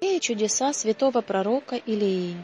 и чудеса святого пророка Илии.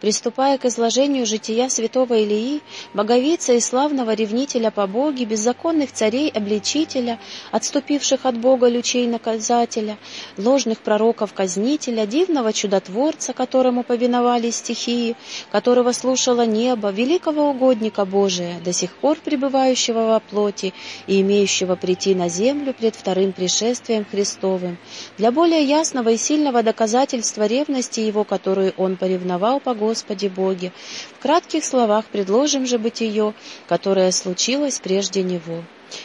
Приступая к изложению жития святого Илии, боговица и славного ревнителя по Боге, беззаконных царей-обличителя, отступивших от Бога лючей-наказателя, ложных пророков-казнителя, дивного чудотворца, которому повиновались стихии, которого слушало небо, великого угодника Божия, до сих пор пребывающего во плоти и имеющего прийти на землю пред вторым пришествием Христовым, для более ясного и сильного доказательства ревности его, которую он поревновал по Господе Боге. В кратких словах предложим же бытие, которое случилось прежде него.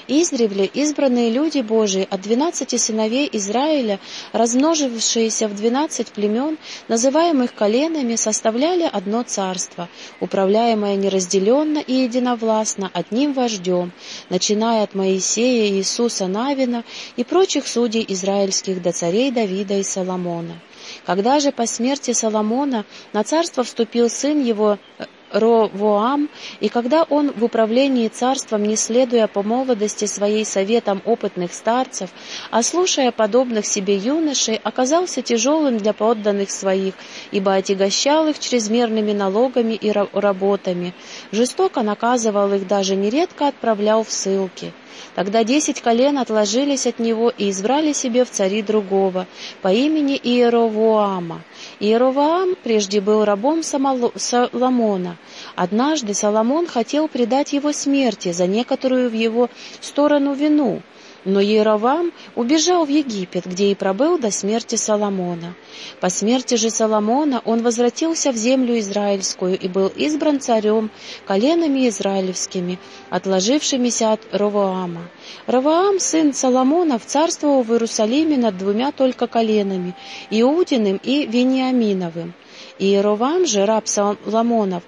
Издревле избранные люди Божии от двенадцати сыновей Израиля, размножившиеся в двенадцать племен, называемых коленами, составляли одно царство, управляемое неразделенно и единовластно одним вождем, начиная от Моисея, Иисуса Навина и прочих судей израильских до царей Давида и Соломона. Когда же по смерти Соломона на царство вступил сын его э, Ровоам, и когда он в управлении царством, не следуя по молодости своей советам опытных старцев, а слушая подобных себе юношей, оказался тяжелым для подданных своих, ибо отягощал их чрезмерными налогами и работами, жестоко наказывал их даже нередко отправлял в ссылки. Тогда десять колен отложились от него и избрали себе в цари другого по имени Иеровоама. Иеровоам прежде был рабом Соломона. Однажды Соломон хотел предать его смерти за некоторую в его сторону вину, но Еровам убежал в Египет, где и пробыл до смерти Соломона. По смерти же Соломона он возвратился в землю израильскую и был избран царем коленами израилевскими, отложившимися от Ровоама. Ровоам, сын Соломонов, царствовал в Иерусалиме над двумя только коленами, Иудиным и Вениаминовым. Иеровам же, раб Соломонов,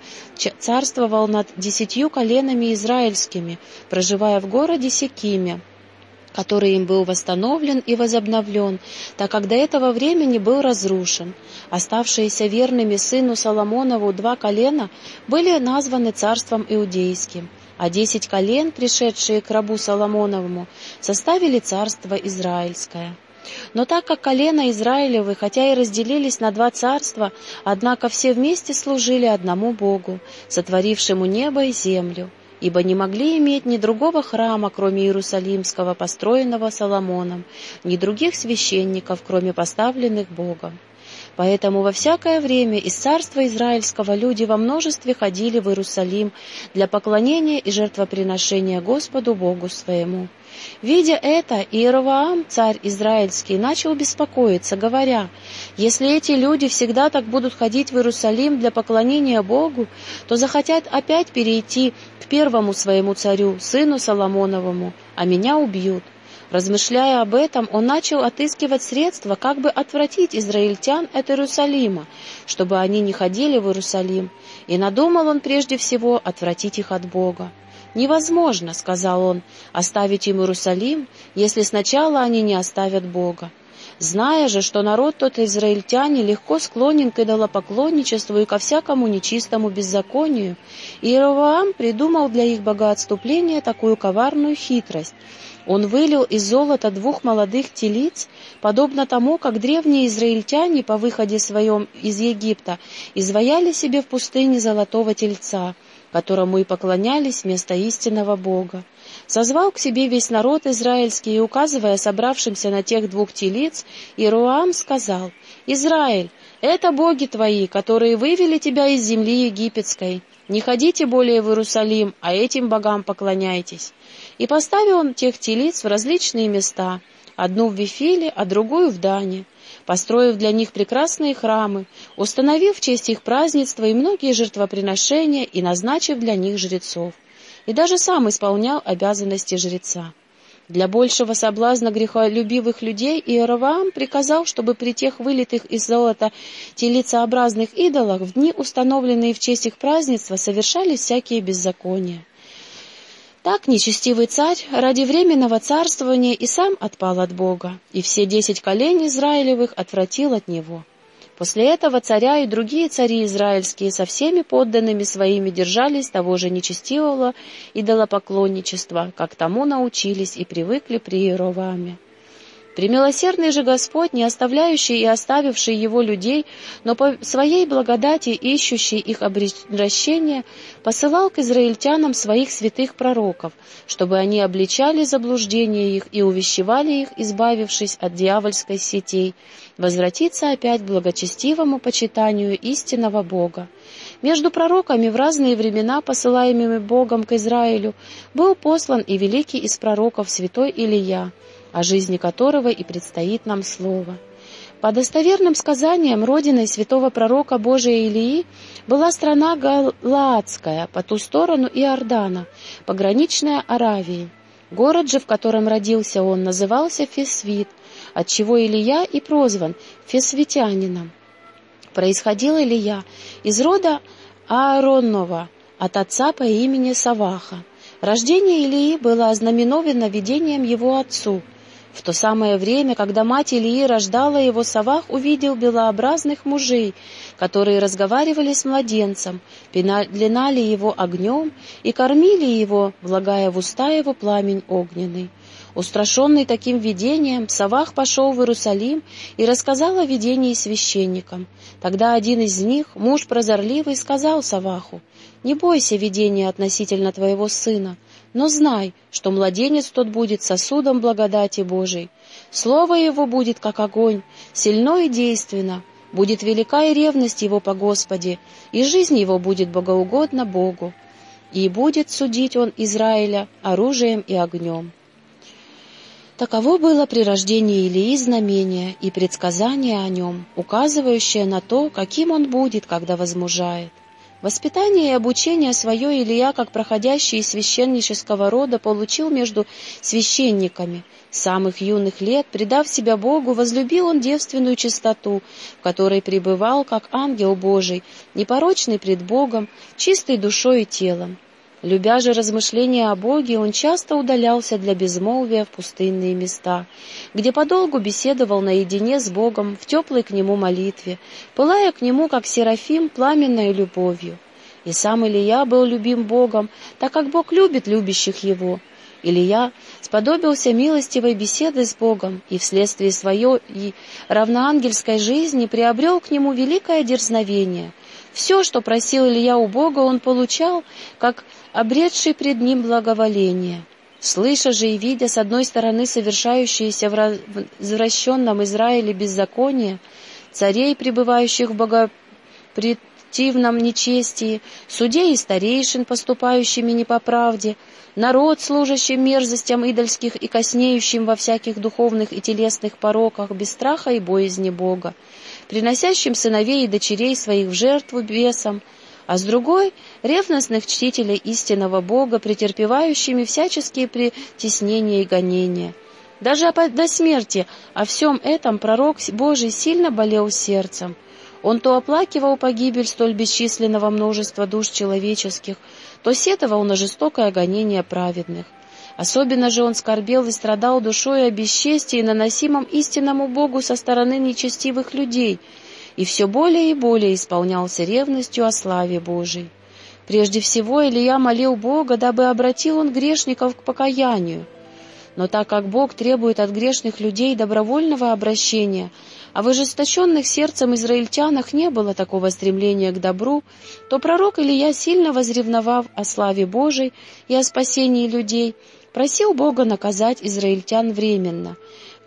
царствовал над десятью коленами израильскими, проживая в городе Секиме, который им был восстановлен и возобновлен, так как до этого времени был разрушен. Оставшиеся верными сыну Соломонову два колена были названы царством иудейским, а десять колен, пришедшие к рабу Соломоновому, составили царство израильское. Но так как колено Израилевы, хотя и разделились на два царства, однако все вместе служили одному Богу, сотворившему небо и землю, ибо не могли иметь ни другого храма, кроме Иерусалимского, построенного Соломоном, ни других священников, кроме поставленных Богом. Поэтому во всякое время из царства израильского люди во множестве ходили в Иерусалим для поклонения и жертвоприношения Господу Богу своему. Видя это, Иеровоам, царь израильский, начал беспокоиться, говоря, «Если эти люди всегда так будут ходить в Иерусалим для поклонения Богу, то захотят опять перейти к первому своему царю, сыну Соломоновому, а меня убьют». Размышляя об этом, он начал отыскивать средства, как бы отвратить израильтян от Иерусалима, чтобы они не ходили в Иерусалим, и надумал он прежде всего отвратить их от Бога. «Невозможно», — сказал он, — «оставить им Иерусалим, если сначала они не оставят Бога. Зная же, что народ тот израильтяне легко склонен к идолопоклонничеству и ко всякому нечистому беззаконию, Иеровоам придумал для их богоотступления такую коварную хитрость. Он вылил из золота двух молодых телиц, подобно тому, как древние израильтяне по выходе своем из Египта изваяли себе в пустыне золотого тельца — которому и поклонялись вместо истинного Бога. Созвал к себе весь народ израильский и, указывая собравшимся на тех двух телиц, Ируам сказал, «Израиль, это боги твои, которые вывели тебя из земли египетской. Не ходите более в Иерусалим, а этим богам поклоняйтесь». И поставил он тех телиц в различные места, одну в Вифиле, а другую в Дане построив для них прекрасные храмы, установив в честь их празднества и многие жертвоприношения и назначив для них жрецов. И даже сам исполнял обязанности жреца. Для большего соблазна грехолюбивых людей Иеровоам приказал, чтобы при тех вылитых из золота телицеобразных идолах в дни, установленные в честь их празднества, совершались всякие беззакония. Так нечестивый царь ради временного царствования и сам отпал от Бога, и все десять коленей Израилевых отвратил от него. После этого царя и другие цари израильские со всеми подданными своими держались того же нечестивого идолопоклонничества, как тому научились и привыкли при Иероваме. Премилосердный же Господь, не оставляющий и оставивший его людей, но по своей благодати ищущий их обращения, посылал к израильтянам своих святых пророков, чтобы они обличали заблуждение их и увещевали их, избавившись от дьявольской сетей, возвратиться опять к благочестивому почитанию истинного Бога. Между пророками в разные времена, посылаемыми Богом к Израилю, был послан и великий из пророков святой Илия, о жизни которого и предстоит нам слово. По достоверным сказаниям, родиной святого пророка Божия Илии была страна Галаадская, по ту сторону Иордана, пограничная Аравии. Город же, в котором родился он, назывался Фесвит, отчего Илия и прозван Фесвитянином. Происходил Илия из рода Ааронова, от отца по имени Саваха. Рождение Илии было ознаменовано видением его отцу – в то самое время, когда мать Ильи рождала его, Савах увидел белообразных мужей, которые разговаривали с младенцем, пеленали его огнем и кормили его, влагая в уста его пламень огненный. Устрашенный таким видением, Савах пошел в Иерусалим и рассказал о видении священникам. Тогда один из них, муж прозорливый, сказал Саваху, «Не бойся видения относительно твоего сына, но знай, что младенец тот будет сосудом благодати Божией. Слово его будет, как огонь, сильно и действенно, будет велика и ревность его по Господе, и жизнь его будет богоугодна Богу. И будет судить он Израиля оружием и огнем. Таково было при рождении Илии знамение и предсказание о нем, указывающее на то, каким он будет, когда возмужает. Воспитание и обучение свое Илья, как проходящий из священнического рода, получил между священниками. С самых юных лет, предав себя Богу, возлюбил он девственную чистоту, в которой пребывал, как ангел Божий, непорочный пред Богом, чистой душой и телом. Любя же размышления о Боге, он часто удалялся для безмолвия в пустынные места, где подолгу беседовал наедине с Богом в теплой к нему молитве, пылая к нему, как серафим, пламенной любовью. И сам Илья был любим Богом, так как Бог любит любящих его. Илья сподобился милостивой беседы с Богом и вследствие своей равноангельской жизни приобрел к нему великое дерзновение — все, что просил Илья у Бога, он получал, как обретший пред ним благоволение. Слыша же и видя, с одной стороны, совершающиеся в извращенном Израиле беззаконие, царей, пребывающих в богопретивном нечестии, судей и старейшин, поступающими не по правде, народ, служащий мерзостям идольских и коснеющим во всяких духовных и телесных пороках, без страха и боязни Бога, приносящим сыновей и дочерей своих в жертву бесам, а с другой — ревностных чтителей истинного Бога, претерпевающими всяческие притеснения и гонения. Даже до смерти о всем этом пророк Божий сильно болел сердцем. Он то оплакивал погибель столь бесчисленного множества душ человеческих, то сетовал на жестокое гонение праведных. Особенно же он скорбел и страдал душой о бесчестии, наносимом истинному Богу со стороны нечестивых людей, и все более и более исполнялся ревностью о славе Божией. Прежде всего Илья молил Бога, дабы обратил он грешников к покаянию. Но так как Бог требует от грешных людей добровольного обращения, а в ожесточенных сердцем израильтянах не было такого стремления к добру, то пророк Илья, сильно возревновав о славе Божией и о спасении людей, просил Бога наказать израильтян временно,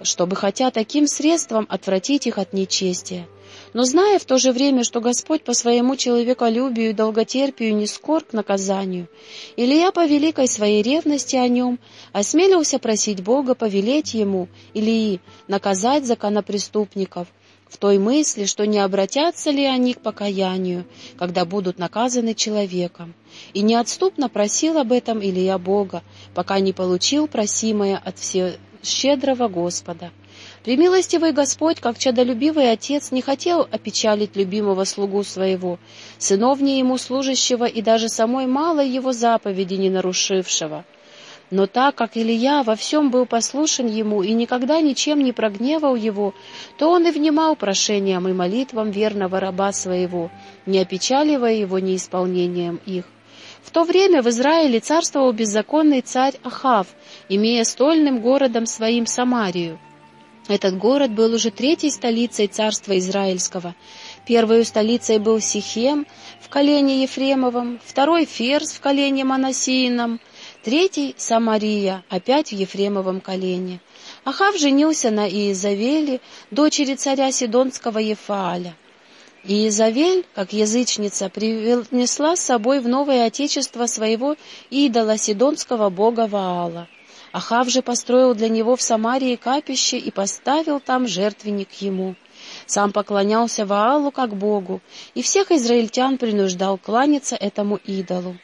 чтобы хотя таким средством отвратить их от нечестия. Но зная в то же время, что Господь по своему человеколюбию и долготерпию не скор к наказанию, Илья по великой своей ревности о нем осмелился просить Бога повелеть ему, Илии, наказать законопреступников, в той мысли, что не обратятся ли они к покаянию, когда будут наказаны человеком. И неотступно просил об этом Илья Бога, пока не получил просимое от щедрого Господа. Премилостивый Господь, как чадолюбивый отец, не хотел опечалить любимого слугу своего, сыновнее ему служащего и даже самой малой его заповеди не нарушившего — но так как Илья во всем был послушен ему и никогда ничем не прогневал его, то он и внимал прошениям и молитвам верного раба своего, не опечаливая его неисполнением их. В то время в Израиле царствовал беззаконный царь Ахав, имея стольным городом своим Самарию. Этот город был уже третьей столицей царства Израильского. Первой столицей был Сихем в колене Ефремовом, второй — Ферс в колене Манасиином, третий — Самария, опять в Ефремовом колене. Ахав женился на Иезавеле, дочери царя Сидонского Ефааля. Иезавель, как язычница, принесла с собой в новое отечество своего идола Сидонского бога Ваала. Ахав же построил для него в Самарии капище и поставил там жертвенник ему. Сам поклонялся Ваалу как Богу, и всех израильтян принуждал кланяться этому идолу.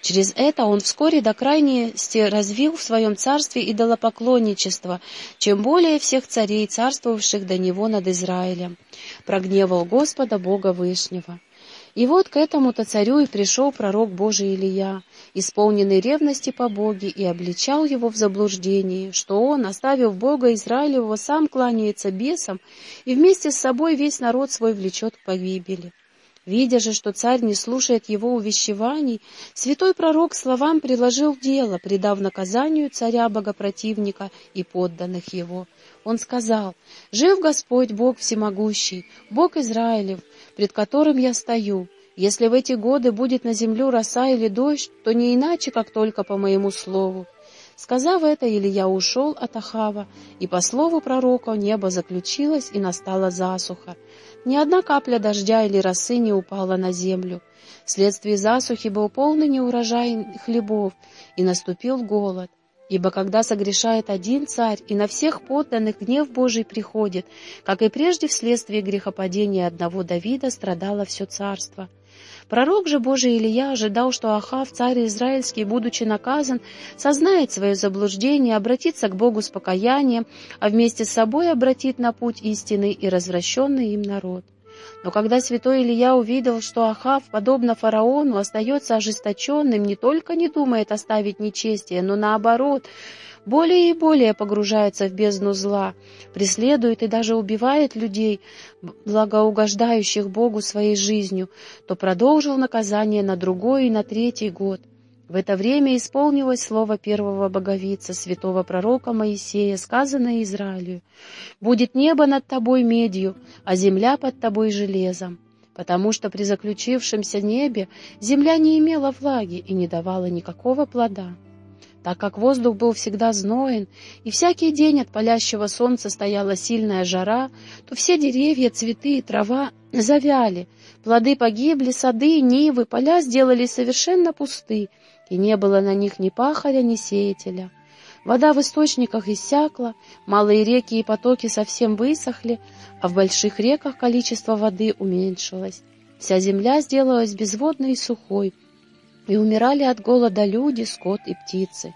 Через это он вскоре до крайности развил в своем царстве идолопоклонничество, чем более всех царей, царствовавших до него над Израилем. Прогневал Господа Бога Вышнего. И вот к этому-то царю и пришел пророк Божий Илия, исполненный ревности по Боге, и обличал его в заблуждении, что он, оставив Бога Израилевого, сам кланяется бесам и вместе с собой весь народ свой влечет к погибели. Видя же, что царь не слушает его увещеваний, святой пророк словам приложил дело, предав наказанию царя богопротивника и подданных его. Он сказал, «Жив Господь, Бог всемогущий, Бог Израилев, пред которым я стою. Если в эти годы будет на землю роса или дождь, то не иначе, как только по моему слову». Сказав это, Илья ушел от Ахава, и по слову пророка небо заключилось, и настала засуха. Ни одна капля дождя или росы не упала на землю. Вследствие засухи был полный неурожай хлебов, и наступил голод. Ибо когда согрешает один царь, и на всех подданных гнев Божий приходит, как и прежде вследствие грехопадения одного Давида страдало все царство. Пророк же Божий Илья ожидал, что Ахав, царь израильский, будучи наказан, сознает свое заблуждение, обратится к Богу с покаянием, а вместе с собой обратит на путь истины и развращенный им народ. Но когда святой Илья увидел, что Ахав, подобно фараону, остается ожесточенным, не только не думает оставить нечестие, но наоборот, более и более погружается в бездну зла, преследует и даже убивает людей, благоугождающих Богу своей жизнью, то продолжил наказание на другой и на третий год. В это время исполнилось слово первого боговица, святого пророка Моисея, сказанное Израилю. «Будет небо над тобой медью, а земля под тобой железом» потому что при заключившемся небе земля не имела влаги и не давала никакого плода. Так как воздух был всегда зноен, и всякий день от палящего солнца стояла сильная жара, то все деревья, цветы и трава завяли, плоды погибли, сады, нивы, поля сделались совершенно пусты, и не было на них ни пахаря, ни сеятеля. Вода в источниках иссякла, малые реки и потоки совсем высохли, а в больших реках количество воды уменьшилось. Вся земля сделалась безводной и сухой, и умирали от голода люди, скот и птицы.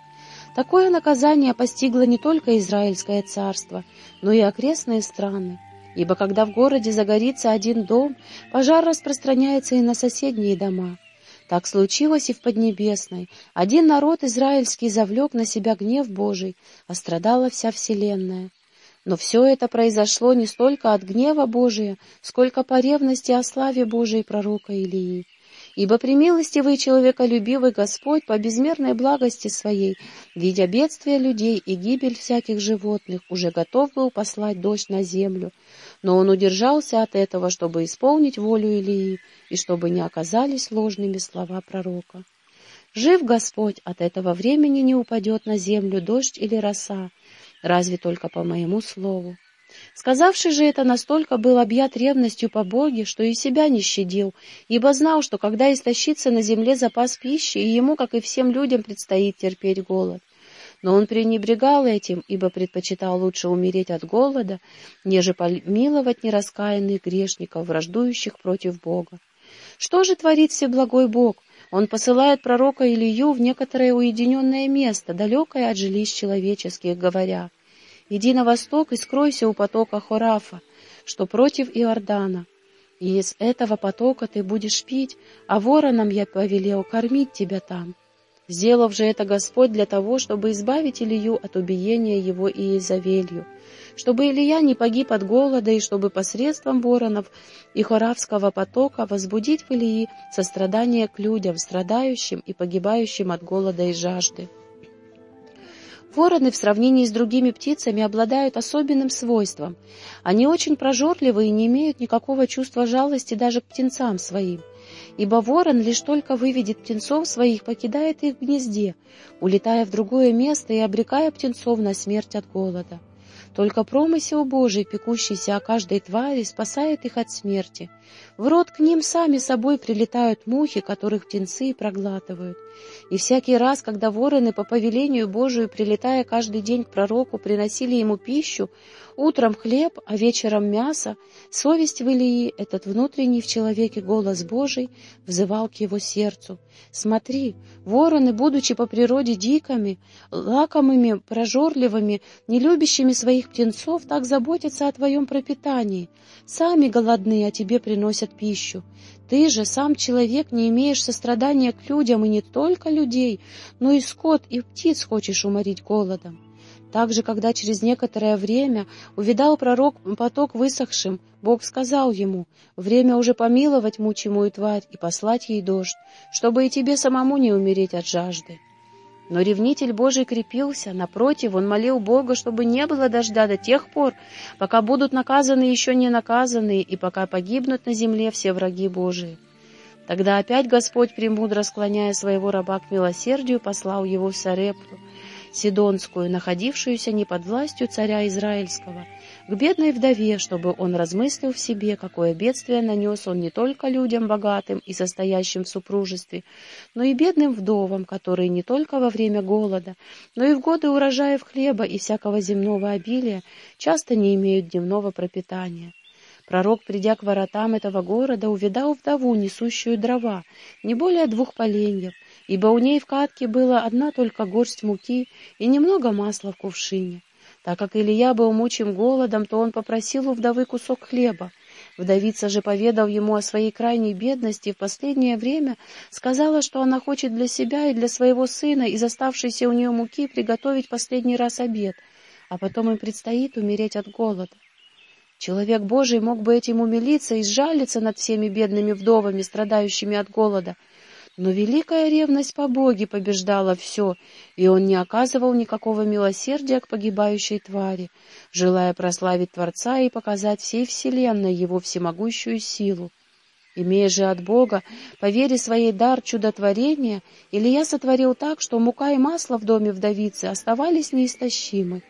Такое наказание постигло не только Израильское царство, но и окрестные страны. Ибо когда в городе загорится один дом, пожар распространяется и на соседние дома. Так случилось и в Поднебесной. Один народ израильский завлек на себя гнев Божий, а страдала вся вселенная. Но все это произошло не столько от гнева Божия, сколько по ревности о славе Божией пророка Илии. Ибо примилостивый человеколюбивый Господь по безмерной благости своей, видя бедствия людей и гибель всяких животных, уже готов был послать дождь на землю, но он удержался от этого, чтобы исполнить волю Илии, и чтобы не оказались ложными слова пророка. Жив Господь, от этого времени не упадет на землю дождь или роса, разве только по моему слову. Сказавший же это настолько был объят ревностью по Боге, что и себя не щадил, ибо знал, что когда истощится на земле запас пищи, и ему, как и всем людям, предстоит терпеть голод. Но он пренебрегал этим, ибо предпочитал лучше умереть от голода, неже помиловать нераскаянных грешников, враждующих против Бога. Что же творит Всеблагой Бог? Он посылает пророка Илью в некоторое уединенное место, далекое от жилищ человеческих, говоря — Иди на восток и скройся у потока Хорафа, что против Иордана. И из этого потока ты будешь пить, а воронам я повелел кормить тебя там. Сделав же это Господь для того, чтобы избавить Илью от убиения его и Иезавелью, чтобы Илья не погиб от голода, и чтобы посредством воронов и хоравского потока возбудить в Илии сострадание к людям, страдающим и погибающим от голода и жажды. Вороны в сравнении с другими птицами обладают особенным свойством. Они очень прожорливы и не имеют никакого чувства жалости даже к птенцам своим. Ибо ворон лишь только выведет птенцов своих, покидает их в гнезде, улетая в другое место и обрекая птенцов на смерть от голода. Только промысел Божий, пекущийся о каждой твари, спасает их от смерти. В рот к ним сами собой прилетают мухи, которых птенцы проглатывают. И всякий раз, когда вороны по повелению Божию, прилетая каждый день к пророку, приносили ему пищу, утром хлеб, а вечером мясо, совесть в Илии, этот внутренний в человеке голос Божий, взывал к его сердцу. «Смотри, вороны, будучи по природе дикими, лакомыми, прожорливыми, не любящими своих птенцов, так заботятся о твоем пропитании. Сами голодные, а тебе приносят пищу. Ты же, сам человек, не имеешь сострадания к людям, и не только людей, но и скот, и птиц хочешь уморить голодом. Также, когда через некоторое время увидал пророк поток высохшим, Бог сказал ему, время уже помиловать мучимую тварь и послать ей дождь, чтобы и тебе самому не умереть от жажды. Но ревнитель Божий крепился, напротив, он молил Бога, чтобы не было дождя до тех пор, пока будут наказаны еще не наказанные, и пока погибнут на земле все враги Божии. Тогда опять Господь, премудро склоняя своего раба к милосердию, послал его в Сарепту, Сидонскую, находившуюся не под властью царя Израильского, к бедной вдове, чтобы он размыслил в себе, какое бедствие нанес он не только людям богатым и состоящим в супружестве, но и бедным вдовам, которые не только во время голода, но и в годы урожаев хлеба и всякого земного обилия часто не имеют дневного пропитания. Пророк, придя к воротам этого города, увидал вдову, несущую дрова, не более двух поленьев, ибо у ней в катке была одна только горсть муки и немного масла в кувшине. Так как Илья был мучим голодом, то он попросил у вдовы кусок хлеба. Вдовица же, поведав ему о своей крайней бедности, в последнее время сказала, что она хочет для себя и для своего сына из оставшейся у нее муки приготовить последний раз обед, а потом им предстоит умереть от голода. Человек Божий мог бы этим умилиться и сжалиться над всеми бедными вдовами, страдающими от голода, но великая ревность по Боге побеждала все, и он не оказывал никакого милосердия к погибающей твари, желая прославить Творца и показать всей вселенной его всемогущую силу. Имея же от Бога, по вере своей дар чудотворения, Илья сотворил так, что мука и масло в доме вдовицы оставались неистощимы,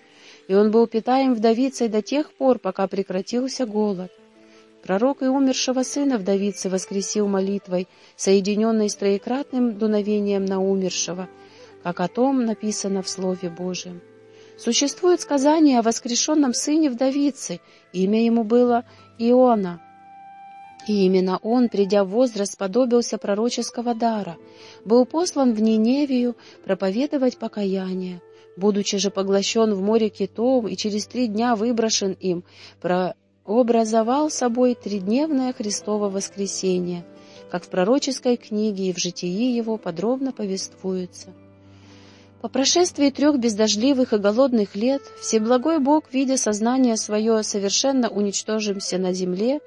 и он был питаем вдовицей до тех пор, пока прекратился голод. Пророк и умершего сына вдовицы воскресил молитвой, соединенной с троекратным дуновением на умершего, как о том написано в Слове Божьем. Существует сказание о воскрешенном сыне вдовицы, имя ему было Иона. И именно он, придя в возраст, сподобился пророческого дара, был послан в Ниневию проповедовать покаяние. Будучи же поглощен в море китов и через три дня выброшен им, про образовал собой тридневное Христово воскресение, как в пророческой книге и в житии его подробно повествуется. По прошествии трех бездождливых и голодных лет Всеблагой Бог, видя сознание свое совершенно уничтожимся на земле,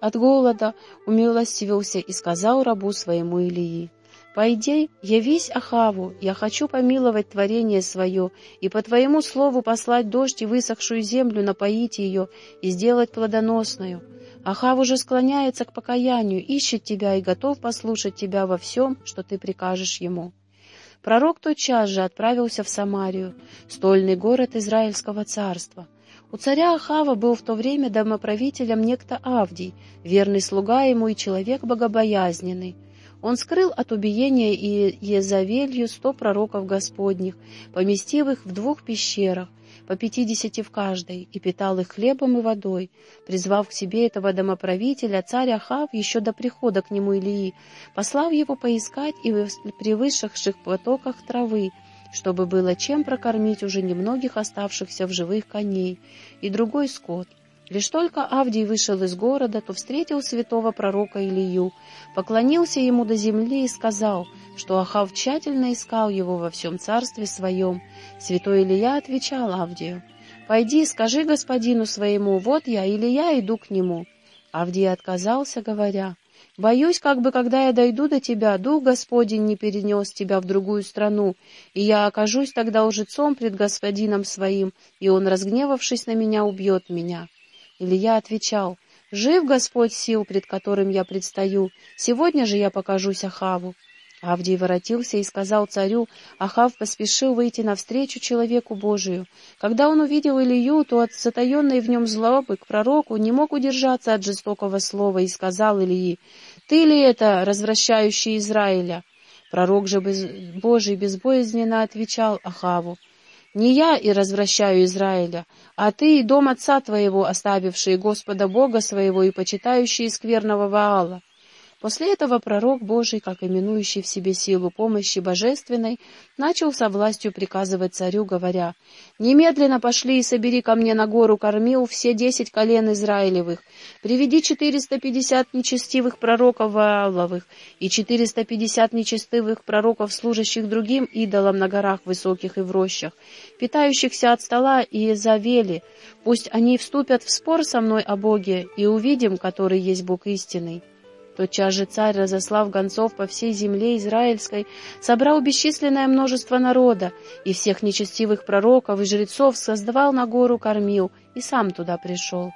от голода умилостивился и сказал рабу своему Илии, «Пойди, явись Ахаву, я хочу помиловать творение свое, и по твоему слову послать дождь и высохшую землю, напоить ее и сделать плодоносную. Ахав уже склоняется к покаянию, ищет тебя и готов послушать тебя во всем, что ты прикажешь ему». Пророк тотчас же отправился в Самарию, стольный город Израильского царства. У царя Ахава был в то время домоправителем некто Авдий, верный слуга ему и человек богобоязненный. Он скрыл от убиения и Езавелью сто пророков Господних, поместив их в двух пещерах, по пятидесяти в каждой, и питал их хлебом и водой. Призвав к себе этого домоправителя, царь Ахав еще до прихода к нему Илии, послав его поискать и при высохших потоках травы, чтобы было чем прокормить уже немногих оставшихся в живых коней и другой скот. Лишь только Авдий вышел из города, то встретил святого пророка Илию, поклонился ему до земли и сказал, что Ахав тщательно искал его во всем царстве своем. Святой Илия отвечал Авдию, «Пойди, скажи господину своему, вот я, Илия, иду к нему». Авдий отказался, говоря, Боюсь, как бы, когда я дойду до тебя, Дух Господень не перенес тебя в другую страну, и я окажусь тогда лжецом пред Господином своим, и он, разгневавшись на меня, убьет меня». Илья отвечал, «Жив Господь сил, пред которым я предстаю, сегодня же я покажусь Ахаву». Авдий воротился и сказал царю, Ахав поспешил выйти навстречу человеку Божию. Когда он увидел Илью, то от затаенной в нем злобы к пророку не мог удержаться от жестокого слова и сказал Ильи, «Ты ли это, развращающий Израиля?» Пророк же без... Божий безбоязненно отвечал Ахаву, «Не я и развращаю Израиля, а ты и дом отца твоего, оставившие Господа Бога своего и почитающие скверного Ваала». После этого пророк Божий, как именующий в себе силу помощи божественной, начал со властью приказывать царю, говоря, «Немедленно пошли и собери ко мне на гору кормил все десять колен Израилевых, приведи четыреста пятьдесят нечестивых пророков Вааловых и четыреста пятьдесят нечестивых пророков, служащих другим идолам на горах высоких и в рощах, питающихся от стола и завели. Пусть они вступят в спор со мной о Боге, и увидим, который есть Бог истинный». Тотчас же царь, разослав гонцов по всей земле израильской, собрал бесчисленное множество народа, и всех нечестивых пророков и жрецов создавал на гору кормил, и сам туда пришел.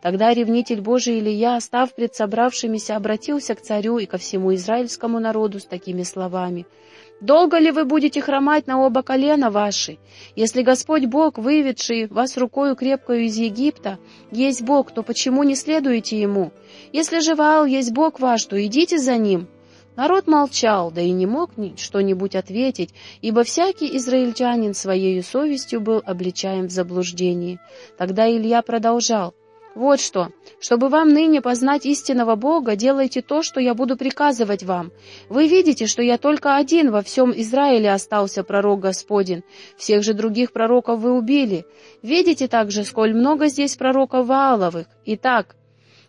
Тогда ревнитель Божий Илья, став пред собравшимися, обратился к царю и ко всему израильскому народу с такими словами — Долго ли вы будете хромать на оба колена ваши? Если Господь Бог, выведший вас рукою крепкою из Египта, есть Бог, то почему не следуете Ему? Если же Ваал есть Бог ваш, то идите за Ним». Народ молчал, да и не мог что-нибудь ответить, ибо всякий израильтянин своей совестью был обличаем в заблуждении. Тогда Илья продолжал. Вот что, чтобы вам ныне познать истинного Бога, делайте то, что я буду приказывать вам. Вы видите, что я только один во всем Израиле остался пророк Господень. Всех же других пророков вы убили. Видите также, сколь много здесь пророков Вааловых. Итак,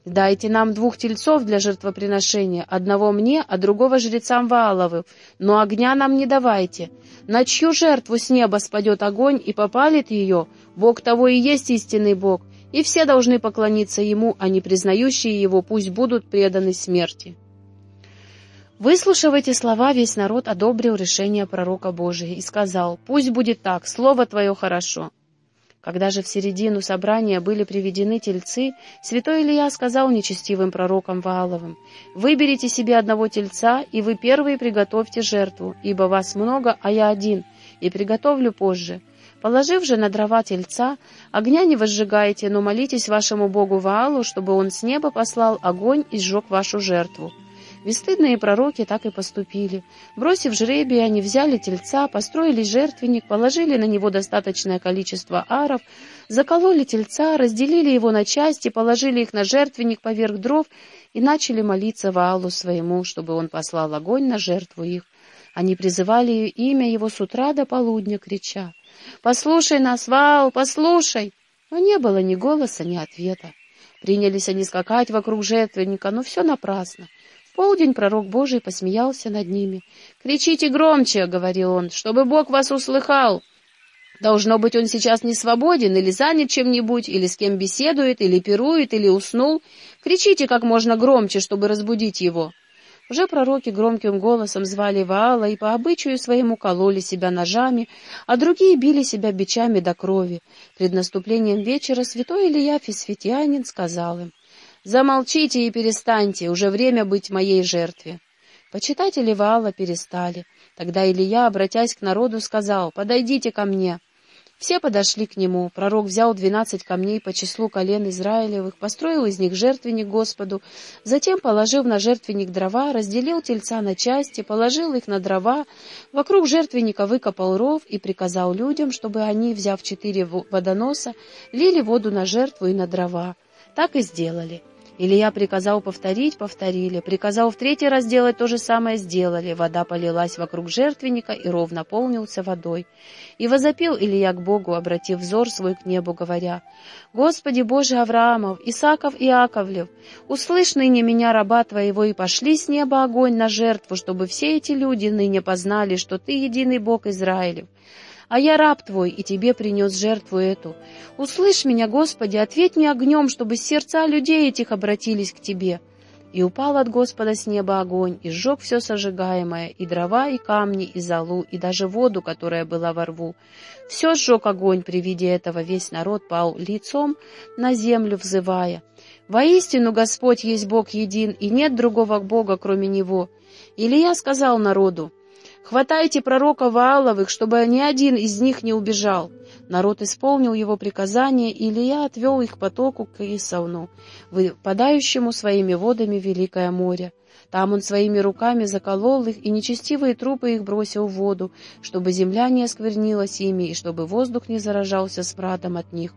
дайте нам двух тельцов для жертвоприношения, одного мне, а другого жрецам Вааловым, но огня нам не давайте. На чью жертву с неба спадет огонь и попалит ее, Бог того и есть истинный Бог, и все должны поклониться ему, а не признающие его пусть будут преданы смерти». Выслушав эти слова, весь народ одобрил решение пророка Божия и сказал, «Пусть будет так, слово твое хорошо». Когда же в середину собрания были приведены тельцы, святой Илья сказал нечестивым пророкам Вааловым, «Выберите себе одного тельца, и вы первые приготовьте жертву, ибо вас много, а я один, и приготовлю позже. Положив же на дрова тельца, огня не возжигайте, но молитесь вашему богу Ваалу, чтобы он с неба послал огонь и сжег вашу жертву». Бесстыдные пророки так и поступили. Бросив жребий, они взяли тельца, построили жертвенник, положили на него достаточное количество аров, закололи тельца, разделили его на части, положили их на жертвенник поверх дров и начали молиться Ваалу своему, чтобы он послал огонь на жертву их. Они призывали имя его с утра до полудня, крича. «Послушай нас, Вал, послушай!» Но не было ни голоса, ни ответа. Принялись они скакать вокруг жертвенника, но все напрасно. В полдень пророк Божий посмеялся над ними. «Кричите громче!» — говорил он, — «чтобы Бог вас услыхал!» Должно быть, он сейчас не свободен, или занят чем-нибудь, или с кем беседует, или пирует, или уснул. Кричите как можно громче, чтобы разбудить его. Уже пророки громким голосом звали Ваала и по обычаю своему кололи себя ножами, а другие били себя бичами до крови. Пред наступлением вечера святой Илья Фисфитянин сказал им, «Замолчите и перестаньте, уже время быть моей жертве». Почитатели Ваала перестали. Тогда Илья, обратясь к народу, сказал, «Подойдите ко мне». Все подошли к нему. Пророк взял двенадцать камней по числу колен Израилевых, построил из них жертвенник Господу, затем, положив на жертвенник дрова, разделил тельца на части, положил их на дрова, вокруг жертвенника выкопал ров и приказал людям, чтобы они, взяв четыре водоноса, лили воду на жертву и на дрова. Так и сделали. Илья приказал повторить, повторили. Приказал в третий раз делать то же самое, сделали. Вода полилась вокруг жертвенника, и ров наполнился водой. И возопил Илья к Богу, обратив взор свой к небу, говоря, «Господи Боже Авраамов, Исаков и Иаковлев, услышь ныне меня, раба Твоего, и пошли с неба огонь на жертву, чтобы все эти люди ныне познали, что Ты единый Бог Израилев» а я раб твой, и тебе принес жертву эту. Услышь меня, Господи, ответь мне огнем, чтобы сердца людей этих обратились к тебе». И упал от Господа с неба огонь, и сжег все сожигаемое, и дрова, и камни, и золу, и даже воду, которая была во рву. Все сжег огонь, при виде этого весь народ пал лицом на землю, взывая. «Воистину Господь есть Бог един, и нет другого Бога, кроме Него». Илья сказал народу, «Хватайте пророка Вааловых, чтобы ни один из них не убежал». Народ исполнил его приказание, и Илья отвел их потоку к Исауну, выпадающему своими водами Великое море. Там он своими руками заколол их, и нечестивые трупы их бросил в воду, чтобы земля не осквернилась ими, и чтобы воздух не заражался смрадом от них.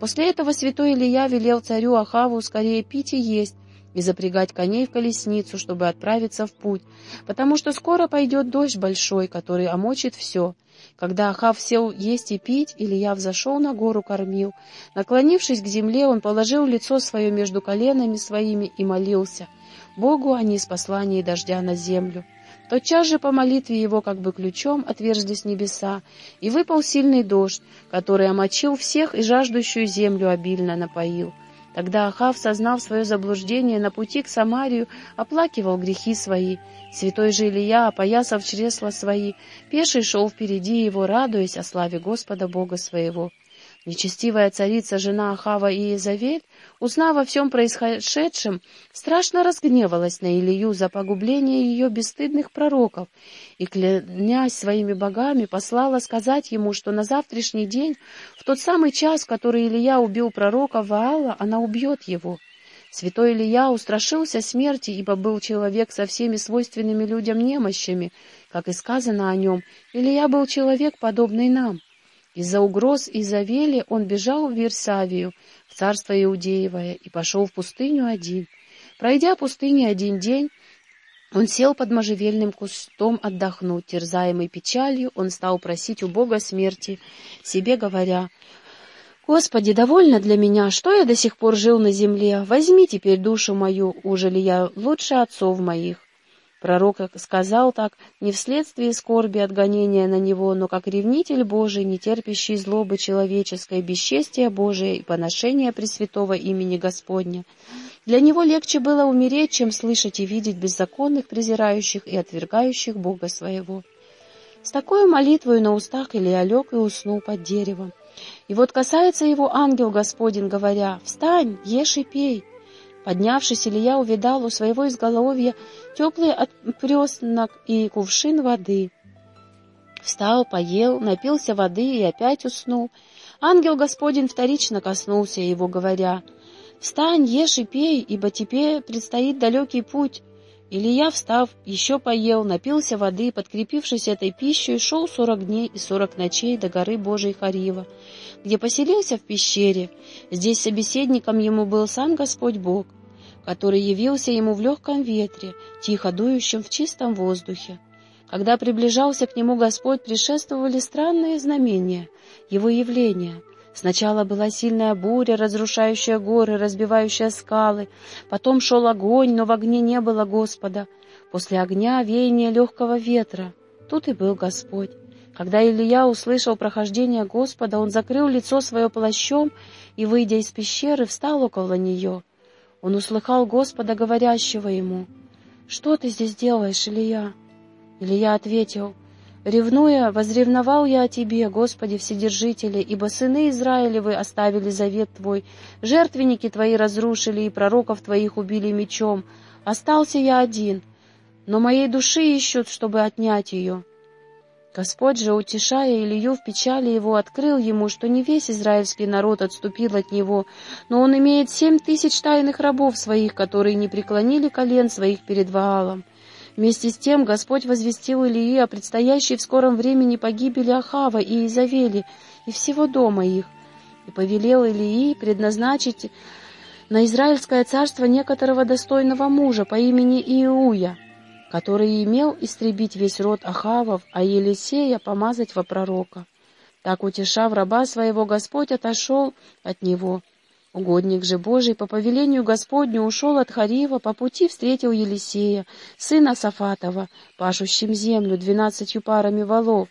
После этого святой Илья велел царю Ахаву скорее пить и есть, и запрягать коней в колесницу, чтобы отправиться в путь, потому что скоро пойдет дождь большой, который омочит все. Когда Ахав сел есть и пить, Илья взошел на гору кормил. Наклонившись к земле, он положил лицо свое между коленами своими и молился. Богу они с посланием дождя на землю. Тотчас же по молитве его как бы ключом отверзлись небеса, и выпал сильный дождь, который омочил всех и жаждущую землю обильно напоил. Тогда Ахав, сознав свое заблуждение на пути к Самарию, оплакивал грехи свои. Святой же Илья, опоясав чресла свои, пеший шел впереди его, радуясь о славе Господа Бога своего. Нечестивая царица, жена Ахава и Иезавель, узнав о всем происшедшем, страшно разгневалась на Илью за погубление ее бесстыдных пророков и, клянясь своими богами, послала сказать ему, что на завтрашний день, в тот самый час, который Илья убил пророка Ваала, она убьет его. Святой Илья устрашился смерти, ибо был человек со всеми свойственными людям немощами, как и сказано о нем, Илья был человек, подобный нам. Из-за угроз Изавели он бежал в Версавию, в царство Иудеевое, и пошел в пустыню один. Пройдя пустыню один день, он сел под можжевельным кустом отдохнуть. Терзаемый печалью, он стал просить у Бога смерти, себе говоря, «Господи, довольно для меня, что я до сих пор жил на земле. Возьми теперь душу мою, ужели я лучше отцов моих». Пророк сказал так не вследствие скорби от гонения на него, но как ревнитель Божий, не терпящий злобы человеческой, бесчестия Божия и поношения Пресвятого имени Господня. Для него легче было умереть, чем слышать и видеть беззаконных, презирающих и отвергающих Бога своего. С такой молитвой на устах Илья лег и уснул под деревом. И вот касается его ангел Господень, говоря, «Встань, ешь и пей». Поднявшись, Илья увидал у своего изголовья теплый отпреснок и кувшин воды. Встал, поел, напился воды и опять уснул. Ангел Господень вторично коснулся его, говоря, «Встань, ешь и пей, ибо тебе предстоит далекий путь». Илья, встав, еще поел, напился воды, подкрепившись этой пищей, шел сорок дней и сорок ночей до горы Божией Харива, где поселился в пещере. Здесь собеседником ему был сам Господь Бог который явился ему в легком ветре, тихо дующем в чистом воздухе. Когда приближался к нему Господь, предшествовали странные знамения, его явления. Сначала была сильная буря, разрушающая горы, разбивающая скалы, потом шел огонь, но в огне не было Господа. После огня веяние легкого ветра. Тут и был Господь. Когда Илья услышал прохождение Господа, он закрыл лицо свое плащом и, выйдя из пещеры, встал около нее — он услыхал Господа, говорящего ему, «Что ты здесь делаешь, Илья?» Илья ответил, «Ревнуя, возревновал я о Тебе, Господи Вседержителе, ибо сыны Израилевы оставили завет Твой, жертвенники Твои разрушили и пророков Твоих убили мечом. Остался я один, но моей души ищут, чтобы отнять ее». Господь же, утешая Илью в печали его, открыл ему, что не весь израильский народ отступил от него, но он имеет семь тысяч тайных рабов своих, которые не преклонили колен своих перед Ваалом. Вместе с тем Господь возвестил Илии о предстоящей в скором времени погибели Ахава и Изавели и всего дома их, и повелел Илии предназначить на Израильское царство некоторого достойного мужа по имени Иуя, который имел истребить весь род Ахавов, а Елисея помазать во пророка. Так, утешав раба своего, Господь отошел от него. Угодник же Божий по повелению Господню ушел от Харива, по пути встретил Елисея, сына Сафатова, пашущим землю двенадцатью парами валов.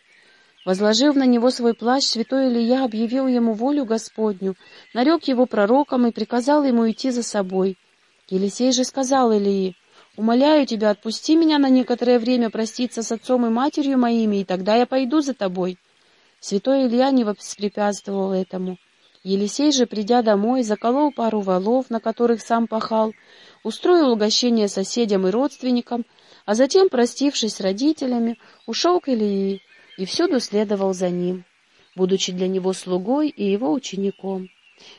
Возложив на него свой плащ, святой Илья объявил ему волю Господню, нарек его пророком и приказал ему идти за собой. Елисей же сказал Илии, «Умоляю тебя, отпусти меня на некоторое время проститься с отцом и матерью моими, и тогда я пойду за тобой». Святой Илья не воспрепятствовал этому. Елисей же, придя домой, заколол пару валов, на которых сам пахал, устроил угощение соседям и родственникам, а затем, простившись с родителями, ушел к Илии и всюду следовал за ним, будучи для него слугой и его учеником.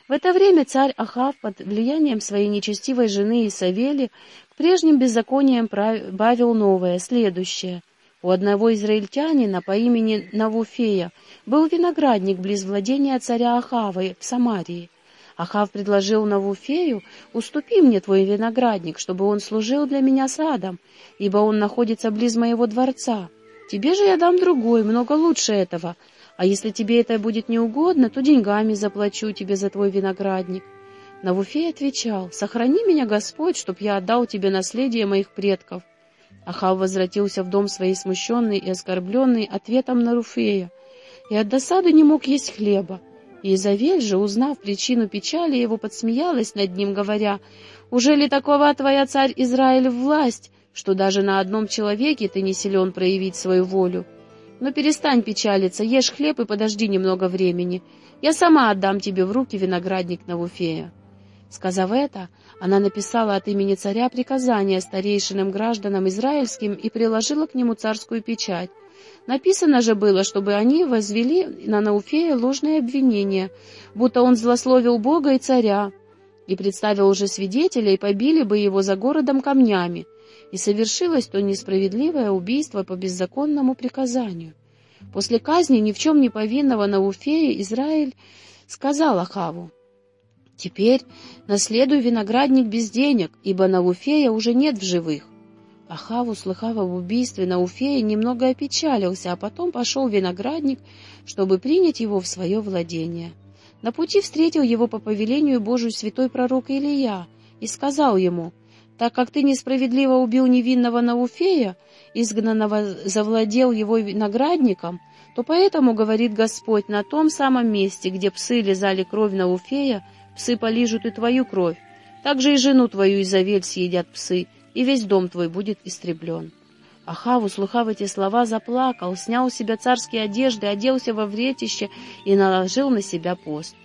В это время царь Ахав под влиянием своей нечестивой жены Исавели прежним беззакониям прибавил новое, следующее. У одного израильтянина по имени Навуфея был виноградник близ владения царя Ахава в Самарии. Ахав предложил Навуфею, «Уступи мне твой виноградник, чтобы он служил для меня садом, ибо он находится близ моего дворца. Тебе же я дам другой, много лучше этого, а если тебе это будет неугодно, то деньгами заплачу тебе за твой виноградник». Навуфей отвечал, «Сохрани меня, Господь, чтоб я отдал тебе наследие моих предков». Ахав возвратился в дом своей смущенный и оскорбленный ответом на Руфея, и от досады не мог есть хлеба. Изавель же, узнав причину печали, его подсмеялась над ним, говоря, «Уже ли такова твоя царь Израиль власть, что даже на одном человеке ты не силен проявить свою волю? Но перестань печалиться, ешь хлеб и подожди немного времени. Я сама отдам тебе в руки виноградник Навуфея». Сказав это, она написала от имени царя приказание старейшинам гражданам израильским и приложила к нему царскую печать. Написано же было, чтобы они возвели на Науфея ложное обвинение, будто он злословил Бога и царя, и представил уже свидетеля, и побили бы его за городом камнями. И совершилось то несправедливое убийство по беззаконному приказанию. После казни ни в чем не повинного Науфея Израиль сказал Ахаву, «Теперь наследуй виноградник без денег, ибо Науфея уже нет в живых». Ахав, услыхав об убийстве Науфея, немного опечалился, а потом пошел в виноградник, чтобы принять его в свое владение. На пути встретил его по повелению Божию святой пророк Илия и сказал ему, «Так как ты несправедливо убил невинного Науфея, изгнанного завладел его виноградником, то поэтому, говорит Господь, на том самом месте, где псы лизали кровь Науфея, псы полижут и твою кровь, также и жену твою Изавель съедят псы, и весь дом твой будет истреблен». Ахав, услыхав эти слова, заплакал, снял с себя царские одежды, оделся во вретище и наложил на себя пост.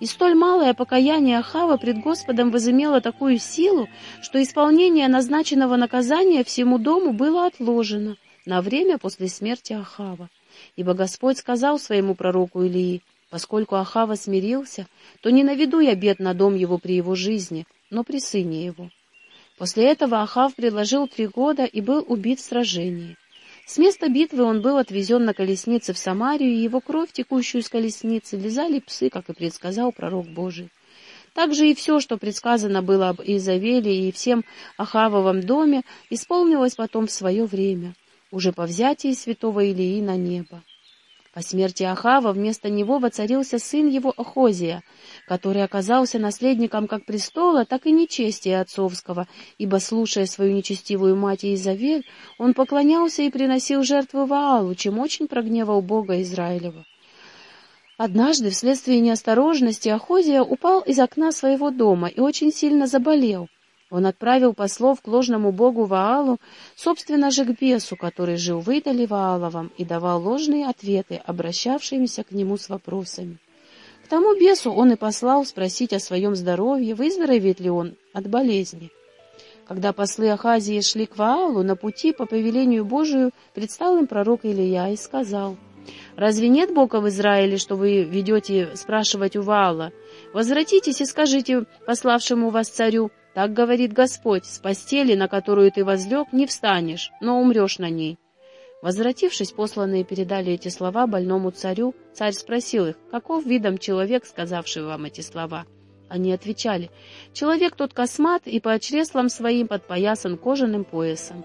И столь малое покаяние Ахава пред Господом возымело такую силу, что исполнение назначенного наказания всему дому было отложено на время после смерти Ахава. Ибо Господь сказал своему пророку Илии, «Поскольку Ахава смирился, то не наведу я бед на дом его при его жизни, но при сыне его». После этого Ахав предложил три года и был убит в сражении. С места битвы он был отвезен на колеснице в Самарию, и его кровь, текущую из колесницы, лизали псы, как и предсказал пророк Божий. Также и все, что предсказано было об Изавеле и всем Ахавовом доме, исполнилось потом в свое время, уже по взятии святого Илии на небо. По смерти Ахава вместо него воцарился сын его Охозия, который оказался наследником как престола, так и нечестия отцовского, ибо, слушая свою нечестивую мать Изавель, он поклонялся и приносил жертвы Ваалу, чем очень прогневал Бога Израилева. Однажды, вследствие неосторожности, Охозия упал из окна своего дома и очень сильно заболел. Он отправил послов к ложному богу Ваалу, собственно же к бесу, который жил в идоле Вааловом и давал ложные ответы, обращавшимся к нему с вопросами. К тому бесу он и послал спросить о своем здоровье, выздоровеет ли он от болезни. Когда послы Ахазии шли к Ваалу, на пути по повелению Божию предстал им пророк Илия и сказал, «Разве нет Бога в Израиле, что вы ведете спрашивать у Ваала? Возвратитесь и скажите пославшему вас царю, так говорит Господь, с постели, на которую ты возлег, не встанешь, но умрешь на ней. Возвратившись, посланные передали эти слова больному царю. Царь спросил их, каков видом человек, сказавший вам эти слова. Они отвечали, человек тот космат и по чреслам своим подпоясан кожаным поясом.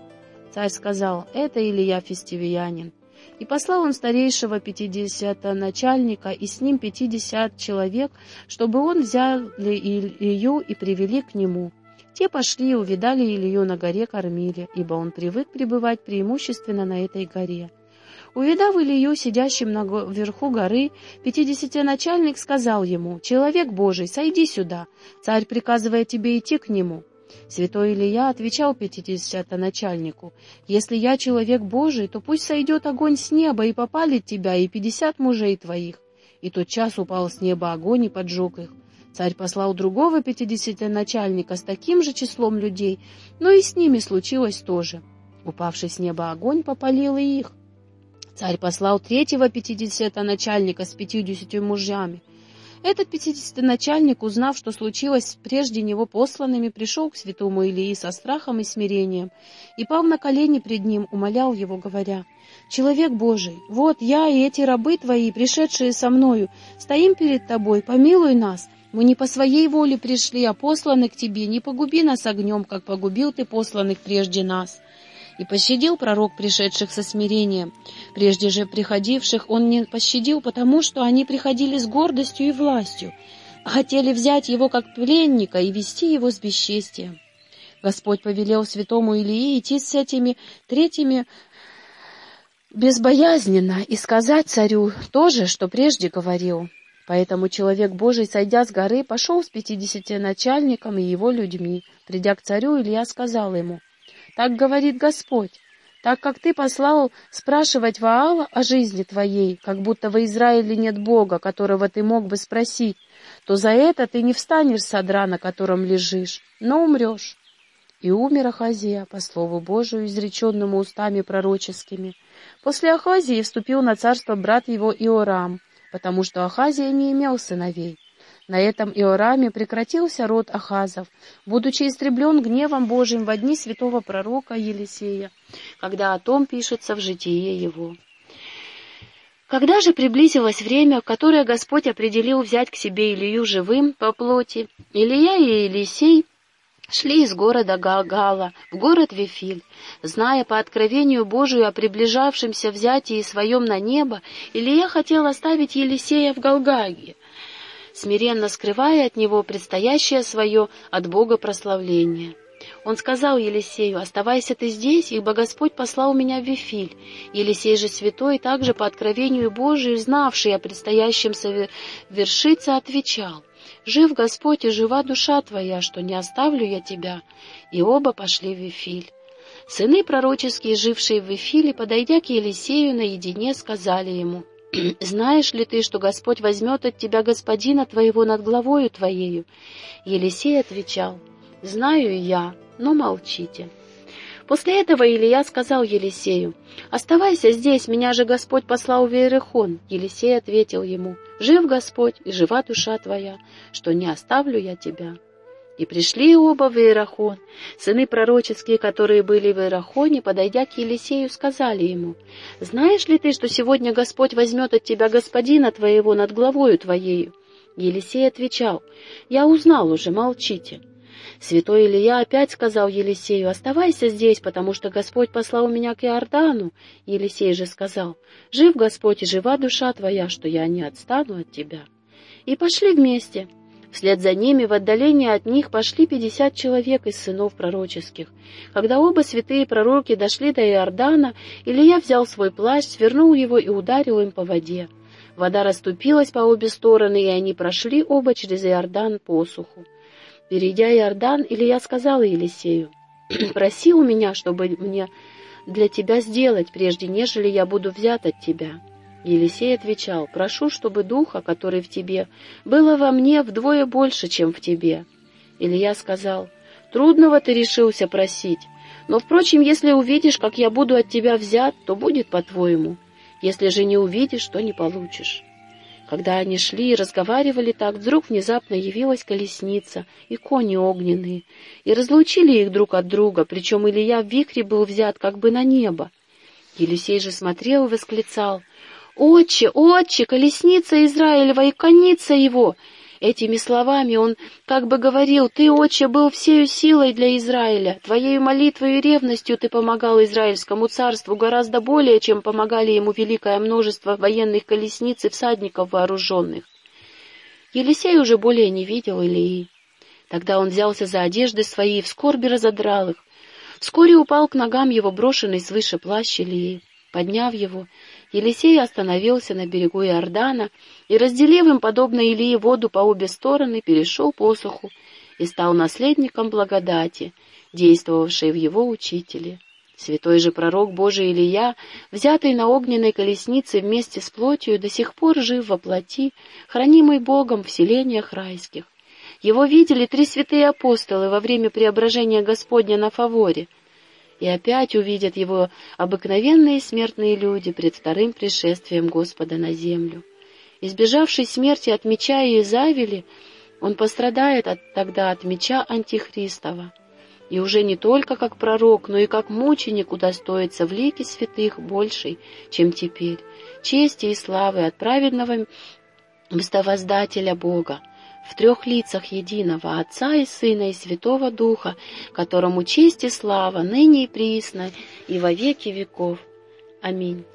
Царь сказал, это Илья Фестивиянин. И послал он старейшего пятидесята начальника и с ним пятьдесят человек, чтобы он взял Илью и привели к нему. Те пошли и увидали Илью на горе Кормиле, ибо он привык пребывать преимущественно на этой горе. Увидав Илью, сидящим на горы, пятидесятиначальник сказал ему, «Человек Божий, сойди сюда, царь приказывает тебе идти к нему». Святой Илья отвечал пятидесятоначальнику, «Если я человек Божий, то пусть сойдет огонь с неба и попалит тебя и пятьдесят мужей твоих». И тот час упал с неба огонь и поджег их. Царь послал другого пятидесятоначальника с таким же числом людей, но и с ними случилось то же. Упавший с неба огонь попалил и их. Царь послал третьего пятидесятоначальника с пятьюдесятью мужьями. Этот пятидесятоначальник, узнав, что случилось с прежде него посланными, пришел к святому Илии со страхом и смирением, и, пав на колени пред ним, умолял его, говоря, «Человек Божий, вот я и эти рабы твои, пришедшие со мною, стоим перед тобой, помилуй нас, мы не по своей воле пришли, а посланы к тебе, не погуби нас огнем, как погубил ты посланных прежде нас». И пощадил пророк пришедших со смирением. Прежде же приходивших он не пощадил, потому что они приходили с гордостью и властью, а хотели взять его как пленника и вести его с бесчестием. Господь повелел святому Илии идти с этими третьими безбоязненно и сказать царю то же, что прежде говорил. Поэтому человек Божий, сойдя с горы, пошел с пятидесяти начальником и его людьми. Придя к царю, Илья сказал ему, так говорит Господь, так как ты послал спрашивать Ваала о жизни твоей, как будто в Израиле нет Бога, которого ты мог бы спросить, то за это ты не встанешь с одра, на котором лежишь, но умрешь. И умер Ахазия, по слову Божию, изреченному устами пророческими. После Ахазии вступил на царство брат его Иорам, потому что Ахазия не имел сыновей. На этом Иораме прекратился род Ахазов, будучи истреблен гневом Божьим во дни святого пророка Елисея, когда о том пишется в житие его. Когда же приблизилось время, в которое Господь определил взять к себе Илью живым по плоти, Илья и Елисей шли из города Галгала в город Вифиль. Зная по откровению Божию о приближавшемся взятии своем на небо, Илья хотел оставить Елисея в Галгаге, смиренно скрывая от него предстоящее свое от Бога прославление. Он сказал Елисею, «Оставайся ты здесь, ибо Господь послал меня в Вифиль». Елисей же святой, также по откровению Божию, знавший о предстоящем совершиться, отвечал, «Жив Господь и жива душа твоя, что не оставлю я тебя». И оба пошли в Вифиль. Сыны пророческие, жившие в Вифиле, подойдя к Елисею наедине, сказали ему, «Знаешь ли ты, что Господь возьмет от тебя господина твоего над главою твоею?» Елисей отвечал, «Знаю я, но молчите». После этого Илья сказал Елисею, «Оставайся здесь, меня же Господь послал в Иерихон». Елисей ответил ему, «Жив Господь и жива душа твоя, что не оставлю я тебя». И пришли оба в Иерахон. Сыны пророческие, которые были в Иерахоне, подойдя к Елисею, сказали ему, «Знаешь ли ты, что сегодня Господь возьмет от тебя господина твоего над главою твоею?» Елисей отвечал, «Я узнал уже, молчите». Святой Илья опять сказал Елисею, «Оставайся здесь, потому что Господь послал меня к Иордану». Елисей же сказал, «Жив Господь и жива душа твоя, что я не отстану от тебя». И пошли вместе. Вслед за ними в отдалении от них пошли пятьдесят человек из сынов пророческих. Когда оба святые пророки дошли до Иордана, Илья взял свой плащ, свернул его и ударил им по воде. Вода расступилась по обе стороны, и они прошли оба через Иордан по суху. Перейдя Иордан, Илья сказал Елисею, «Проси у меня, чтобы мне для тебя сделать, прежде нежели я буду взят от тебя». Елисей отвечал, «Прошу, чтобы духа, который в тебе, было во мне вдвое больше, чем в тебе». Илья сказал, «Трудного ты решился просить, но, впрочем, если увидишь, как я буду от тебя взят, то будет по-твоему. Если же не увидишь, то не получишь». Когда они шли и разговаривали так, вдруг внезапно явилась колесница и кони огненные, и разлучили их друг от друга, причем Илья в вихре был взят как бы на небо. Елисей же смотрел и восклицал, «Отче, отче, колесница Израилева и конница его!» Этими словами он как бы говорил, «Ты, отче, был всею силой для Израиля, твоей молитвой и ревностью ты помогал Израильскому царству гораздо более, чем помогали ему великое множество военных колесниц и всадников вооруженных». Елисей уже более не видел Илии. Тогда он взялся за одежды свои и в скорби разодрал их. Вскоре упал к ногам его брошенный свыше плащ Илии. Подняв его, Елисей остановился на берегу Иордана и, разделив им, подобно Илии, воду по обе стороны, перешел посуху и стал наследником благодати, действовавшей в его учителе. Святой же пророк Божий Илья, взятый на огненной колеснице вместе с плотью, до сих пор жив во плоти, хранимый Богом в селениях райских. Его видели три святые апостолы во время преображения Господня на фаворе, и опять увидят его обыкновенные смертные люди пред вторым пришествием Господа на землю. Избежавший смерти от меча и он пострадает от, тогда от меча Антихристова. И уже не только как пророк, но и как мученик удостоится в лике святых большей, чем теперь, чести и славы от праведного мстовоздателя Бога, в трех лицах единого Отца и Сына и Святого Духа, которому честь и слава ныне и присно и во веки веков. Аминь.